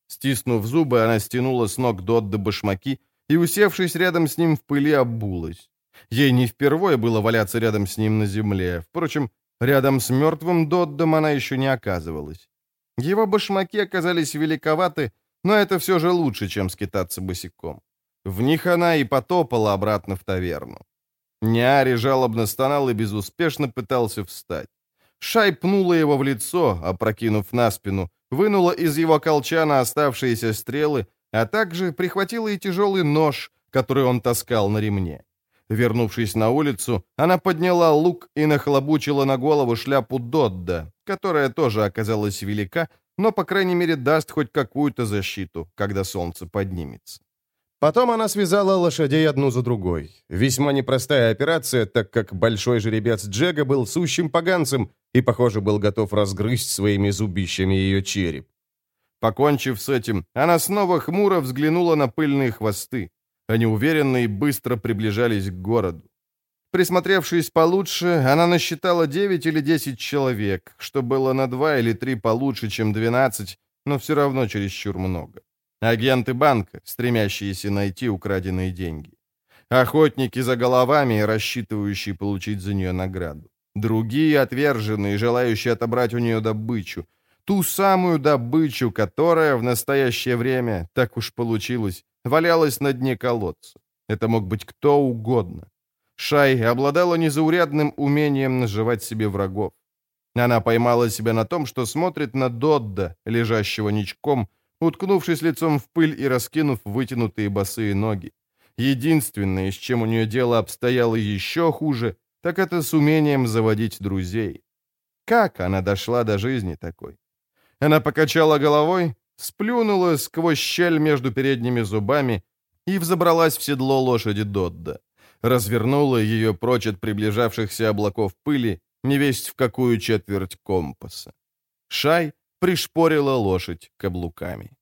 Стиснув зубы, она стянула с ног Додда башмаки и, усевшись рядом с ним в пыли, обулась. Ей не впервые было валяться рядом с ним на земле. Впрочем, Рядом с мертвым Доддом она еще не оказывалась. Его башмаки оказались великоваты, но это все же лучше, чем скитаться босиком. В них она и потопала обратно в таверну. Няри жалобно стонал и безуспешно пытался встать. Шай пнула его в лицо, опрокинув на спину, вынула из его колчана оставшиеся стрелы, а также прихватила и тяжелый нож, который он таскал на ремне. Вернувшись на улицу, она подняла лук и нахлобучила на голову шляпу Додда, которая тоже оказалась велика, но, по крайней мере, даст хоть какую-то защиту, когда солнце поднимется. Потом она связала лошадей одну за другой. Весьма непростая операция, так как большой жеребец Джега был сущим поганцем и, похоже, был готов разгрызть своими зубищами ее череп. Покончив с этим, она снова хмуро взглянула на пыльные хвосты. Они уверенно и быстро приближались к городу. Присмотревшись получше, она насчитала 9 или 10 человек, что было на 2 или 3 получше, чем 12, но все равно чересчур много. Агенты банка, стремящиеся найти украденные деньги. Охотники за головами, рассчитывающие получить за нее награду. Другие отверженные, желающие отобрать у нее добычу. Ту самую добычу, которая в настоящее время, так уж получилось, валялась на дне колодца. Это мог быть кто угодно. Шай обладала незаурядным умением наживать себе врагов. Она поймала себя на том, что смотрит на Додда, лежащего ничком, уткнувшись лицом в пыль и раскинув вытянутые босые ноги. Единственное, с чем у нее дело обстояло еще хуже, так это с умением заводить друзей. Как она дошла до жизни такой? Она покачала головой сплюнула сквозь щель между передними зубами и взобралась в седло лошади Додда. Развернула ее прочь от приближавшихся облаков пыли, невесть в какую четверть компаса. Шай пришпорила лошадь каблуками.